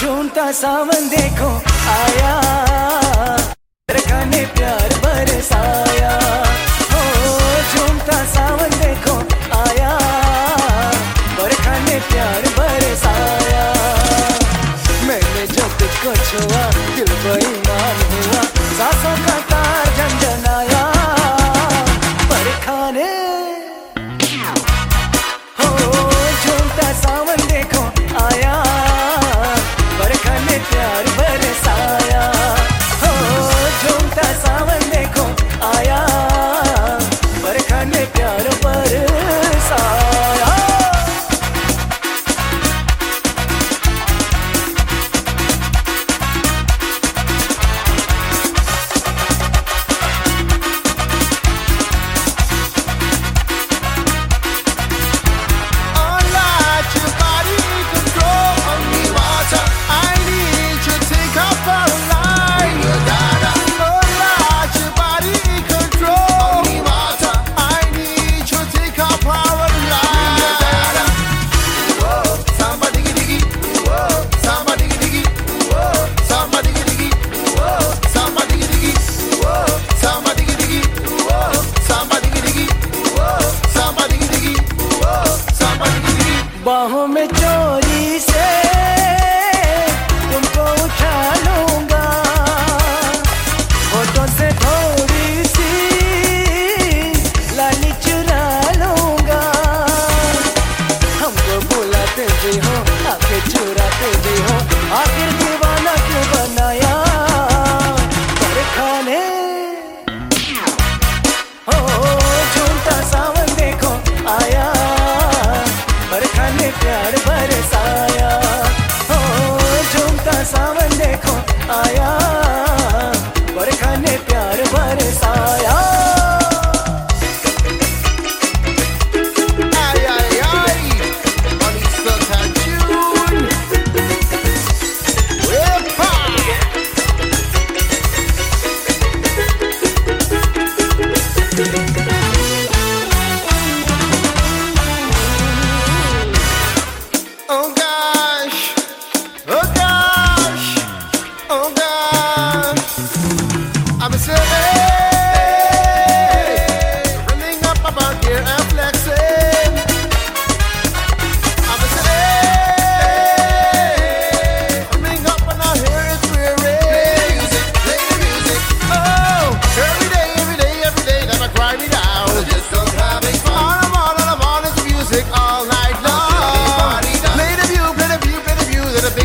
झूमता सावन देखो आया। रखा ने प्यार बरसाया। बाहों में चोरी से तुमको उठा लूँगा। फ़ोटो से थोड़ी सी लाली चुरा लूँगा। हमको बुलाते भी हो, आके चुराते प्यार बरसाया